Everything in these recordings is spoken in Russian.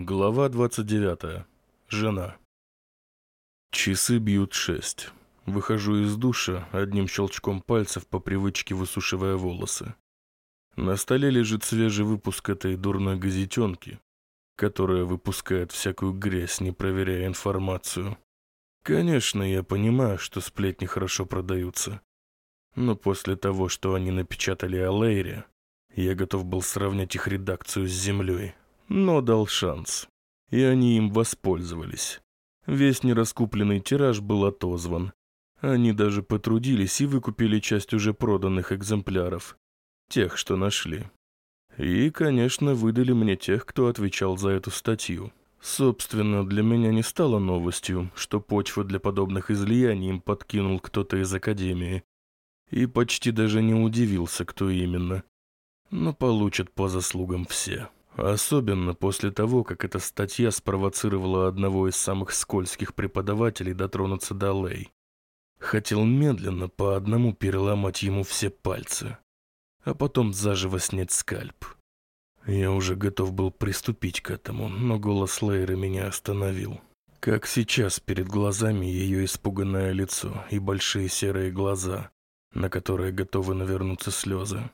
Глава 29. Жена. Часы бьют шесть. Выхожу из душа, одним щелчком пальцев по привычке высушивая волосы. На столе лежит свежий выпуск этой дурной газетенки, которая выпускает всякую грязь, не проверяя информацию. Конечно, я понимаю, что сплетни хорошо продаются. Но после того, что они напечатали о Лейре, я готов был сравнять их редакцию с землей но дал шанс. И они им воспользовались. Весь нераскупленный тираж был отозван. Они даже потрудились и выкупили часть уже проданных экземпляров. Тех, что нашли. И, конечно, выдали мне тех, кто отвечал за эту статью. Собственно, для меня не стало новостью, что почву для подобных излияний им подкинул кто-то из Академии. И почти даже не удивился, кто именно. Но получат по заслугам все. Особенно после того, как эта статья спровоцировала одного из самых скользких преподавателей дотронуться до Лей. Хотел медленно по одному переломать ему все пальцы, а потом заживо снять скальп. Я уже готов был приступить к этому, но голос Лейры меня остановил. Как сейчас перед глазами ее испуганное лицо и большие серые глаза, на которые готовы навернуться слезы.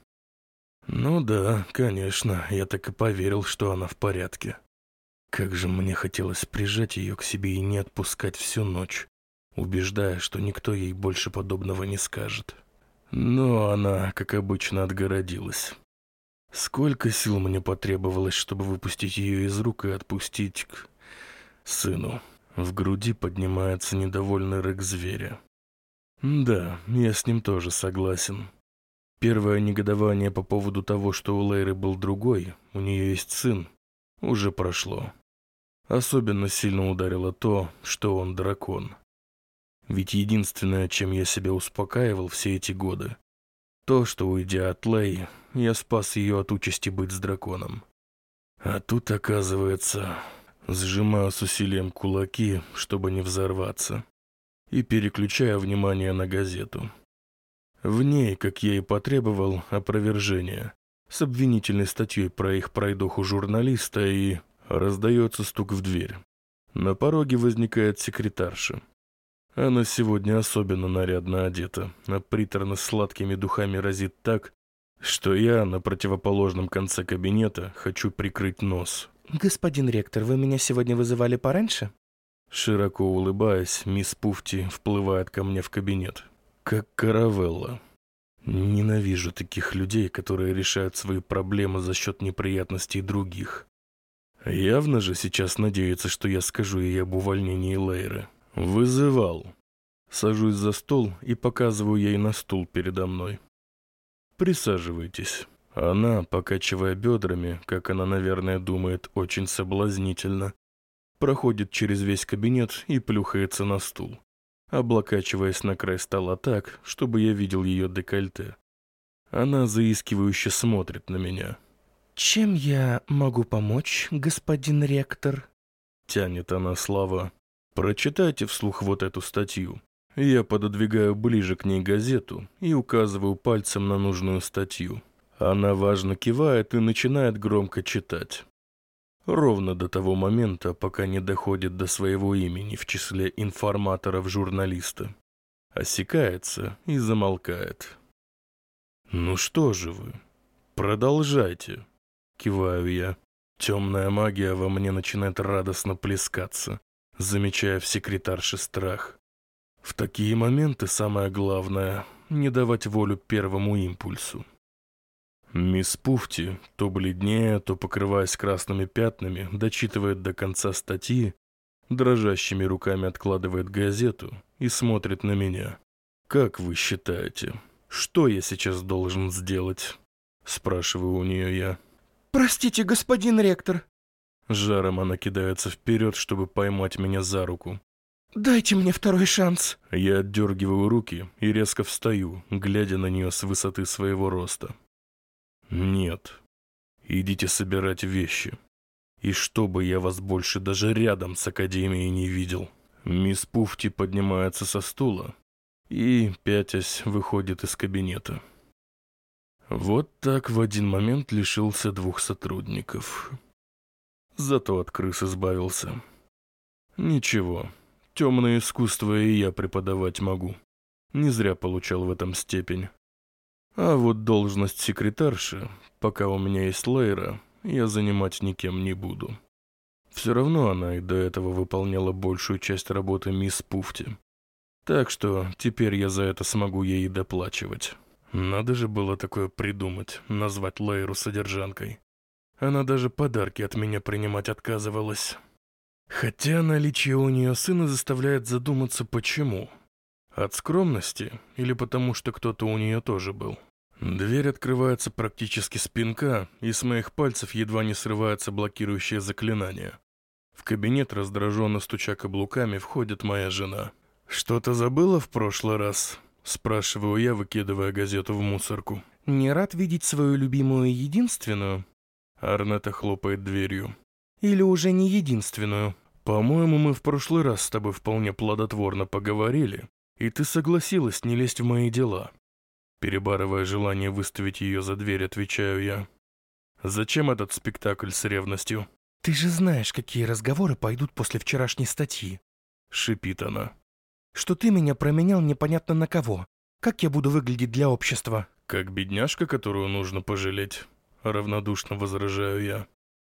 Ну да, конечно, я так и поверил, что она в порядке. Как же мне хотелось прижать ее к себе и не отпускать всю ночь, убеждая, что никто ей больше подобного не скажет. Но она, как обычно, отгородилась. Сколько сил мне потребовалось, чтобы выпустить ее из рук и отпустить к сыну. В груди поднимается недовольный рык зверя. Да, я с ним тоже согласен. Первое негодование по поводу того, что у Лейры был другой, у нее есть сын, уже прошло. Особенно сильно ударило то, что он дракон. Ведь единственное, чем я себя успокаивал все эти годы, то, что, уйдя от Лей, я спас ее от участи быть с драконом. А тут, оказывается, сжимаю с усилием кулаки, чтобы не взорваться, и переключаю внимание на газету. В ней, как я и потребовал, опровержение. С обвинительной статьей про их пройдоху журналиста и... Раздается стук в дверь. На пороге возникает секретарша. Она сегодня особенно нарядно одета, а приторно-сладкими духами разит так, что я на противоположном конце кабинета хочу прикрыть нос. «Господин ректор, вы меня сегодня вызывали пораньше?» Широко улыбаясь, мисс Пуфти вплывает ко мне в кабинет. Как каравелла. Ненавижу таких людей, которые решают свои проблемы за счет неприятностей других. Явно же сейчас надеется, что я скажу ей об увольнении Лейры. Вызывал. Сажусь за стол и показываю ей на стул передо мной. Присаживайтесь. Она, покачивая бедрами, как она, наверное, думает, очень соблазнительно, проходит через весь кабинет и плюхается на стул облокачиваясь на край стола так, чтобы я видел ее декольте. Она заискивающе смотрит на меня. «Чем я могу помочь, господин ректор?» Тянет она слова. «Прочитайте вслух вот эту статью». Я пододвигаю ближе к ней газету и указываю пальцем на нужную статью. Она важно кивает и начинает громко читать. Ровно до того момента, пока не доходит до своего имени в числе информаторов журналиста. Осекается и замолкает. «Ну что же вы? Продолжайте!» Киваю я. Темная магия во мне начинает радостно плескаться, замечая в секретарше страх. В такие моменты самое главное — не давать волю первому импульсу. Мисс Пуфти, то бледнее, то покрываясь красными пятнами, дочитывает до конца статьи, дрожащими руками откладывает газету и смотрит на меня. «Как вы считаете, что я сейчас должен сделать?» Спрашиваю у нее я. «Простите, господин ректор». Жаром она кидается вперед, чтобы поймать меня за руку. «Дайте мне второй шанс». Я отдергиваю руки и резко встаю, глядя на нее с высоты своего роста. «Нет. Идите собирать вещи. И чтобы я вас больше даже рядом с Академией не видел». Мисс Пуфти поднимается со стула и, пятясь, выходит из кабинета. Вот так в один момент лишился двух сотрудников. Зато от крыс избавился. Ничего, темное искусство и я преподавать могу. Не зря получал в этом степень. А вот должность секретарши, пока у меня есть Лейра, я занимать никем не буду. Все равно она и до этого выполняла большую часть работы мисс Пуфти. Так что теперь я за это смогу ей доплачивать. Надо же было такое придумать, назвать Лейру содержанкой. Она даже подарки от меня принимать отказывалась. Хотя наличие у нее сына заставляет задуматься, почему. От скромности или потому, что кто-то у нее тоже был. Дверь открывается практически с пинка, и с моих пальцев едва не срывается блокирующее заклинание. В кабинет, раздраженно стуча каблуками, входит моя жена. «Что-то забыла в прошлый раз?» Спрашиваю я, выкидывая газету в мусорку. «Не рад видеть свою любимую единственную?» Арнета хлопает дверью. «Или уже не единственную?» «По-моему, мы в прошлый раз с тобой вполне плодотворно поговорили, и ты согласилась не лезть в мои дела». Перебарывая желание выставить ее за дверь, отвечаю я. «Зачем этот спектакль с ревностью?» «Ты же знаешь, какие разговоры пойдут после вчерашней статьи», — шипит она что ты меня променял непонятно на кого. Как я буду выглядеть для общества?» «Как бедняжка, которую нужно пожалеть», — равнодушно возражаю я.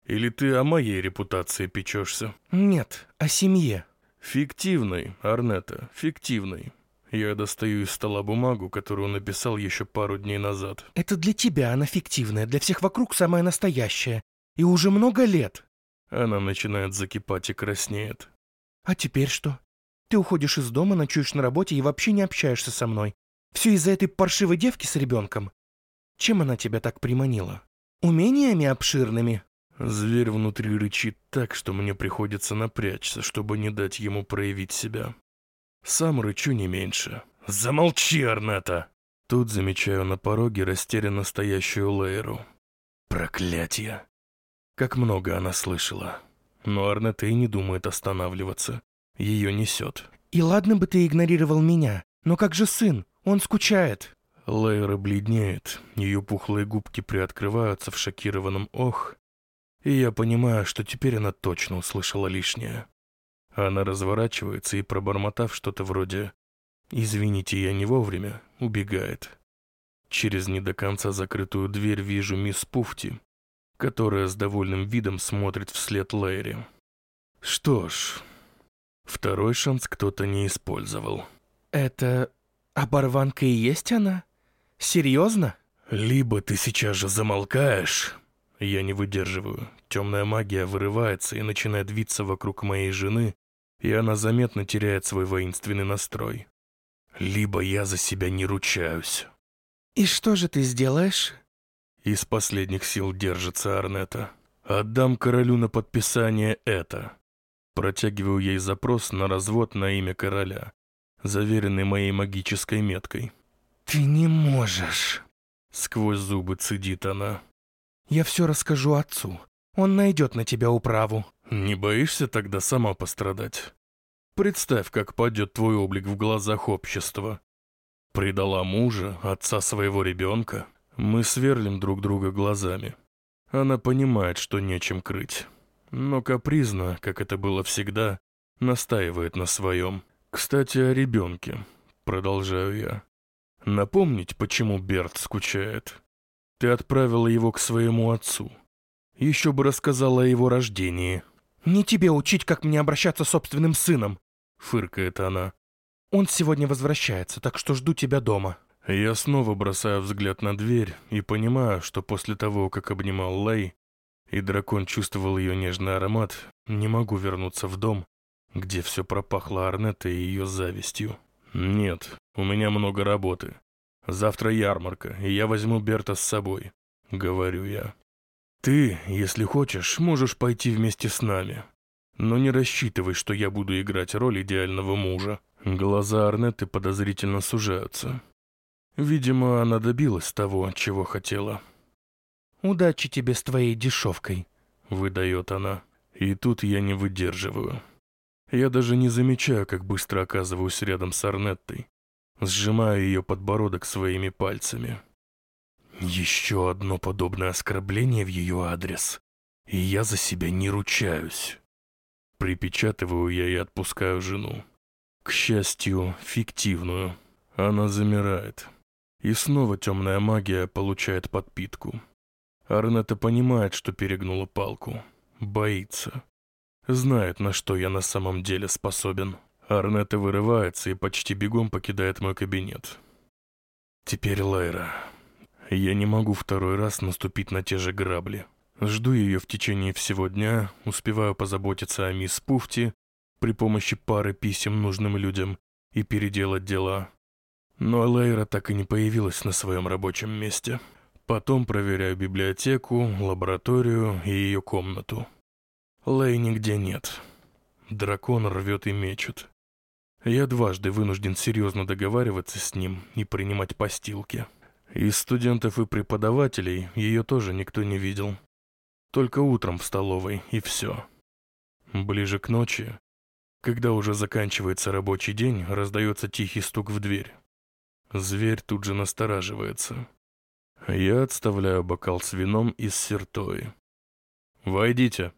«Или ты о моей репутации печешься?» «Нет, о семье». «Фиктивной, Арнета, фиктивной. Я достаю из стола бумагу, которую написал еще пару дней назад. «Это для тебя она фиктивная, для всех вокруг самая настоящая. И уже много лет». Она начинает закипать и краснеет. «А теперь что? Ты уходишь из дома, ночуешь на работе и вообще не общаешься со мной. Все из-за этой паршивой девки с ребенком. Чем она тебя так приманила? Умениями обширными?» Зверь внутри рычит так, что мне приходится напрячься, чтобы не дать ему проявить себя. Сам рычу не меньше. «Замолчи, Арнета!» Тут замечаю на пороге растерянно стоящую Лейру. Проклятие! Как много она слышала. Но Арнета и не думает останавливаться. Ее несет. «И ладно бы ты игнорировал меня, но как же сын? Он скучает». Лейра бледнеет, ее пухлые губки приоткрываются в шокированном «ох», и я понимаю, что теперь она точно услышала лишнее. Она разворачивается и, пробормотав что-то вроде «Извините, я не вовремя», убегает. Через не до конца закрытую дверь вижу мисс Пуфти, которая с довольным видом смотрит вслед Лэри. Что ж, Второй шанс кто-то не использовал. «Это оборванка и есть она? Серьезно?» «Либо ты сейчас же замолкаешь...» Я не выдерживаю. Темная магия вырывается и начинает виться вокруг моей жены, и она заметно теряет свой воинственный настрой. Либо я за себя не ручаюсь. «И что же ты сделаешь?» Из последних сил держится Арнета. «Отдам королю на подписание это. Протягиваю ей запрос на развод на имя короля, заверенный моей магической меткой. «Ты не можешь!» Сквозь зубы цедит она. «Я все расскажу отцу. Он найдет на тебя управу». «Не боишься тогда сама пострадать? Представь, как падет твой облик в глазах общества. Предала мужа, отца своего ребенка. Мы сверлим друг друга глазами. Она понимает, что нечем крыть но капризно, как это было всегда, настаивает на своем. Кстати, о ребенке, продолжаю я. Напомнить, почему Берт скучает. Ты отправила его к своему отцу. Еще бы рассказала о его рождении. «Не тебе учить, как мне обращаться с собственным сыном», — фыркает она. «Он сегодня возвращается, так что жду тебя дома». Я снова бросаю взгляд на дверь и понимаю, что после того, как обнимал Лей, и дракон чувствовал ее нежный аромат, не могу вернуться в дом, где все пропахло Арнетой и ее завистью. Нет, у меня много работы. Завтра ярмарка, и я возьму Берта с собой, говорю я. Ты, если хочешь, можешь пойти вместе с нами. Но не рассчитывай, что я буду играть роль идеального мужа. Глаза Арнеты подозрительно сужаются. Видимо, она добилась того, чего хотела. «Удачи тебе с твоей дешевкой», — выдает она. И тут я не выдерживаю. Я даже не замечаю, как быстро оказываюсь рядом с Арнеттой. Сжимаю ее подбородок своими пальцами. Еще одно подобное оскорбление в ее адрес. И я за себя не ручаюсь. Припечатываю я и отпускаю жену. К счастью, фиктивную. Она замирает. И снова темная магия получает подпитку. Арнета понимает, что перегнула палку. Боится. Знает, на что я на самом деле способен. Арнета вырывается и почти бегом покидает мой кабинет. Теперь Лайра. Я не могу второй раз наступить на те же грабли. Жду ее в течение всего дня, успеваю позаботиться о мисс Пуфти при помощи пары писем нужным людям и переделать дела. Но Лейра так и не появилась на своем рабочем месте. Потом проверяю библиотеку, лабораторию и ее комнату. Лей нигде нет. Дракон рвет и мечет. Я дважды вынужден серьезно договариваться с ним и принимать постилки. Из студентов и преподавателей ее тоже никто не видел. Только утром в столовой, и все. Ближе к ночи, когда уже заканчивается рабочий день, раздается тихий стук в дверь. Зверь тут же настораживается. Я отставляю бокал с вином из сертои. «Войдите»,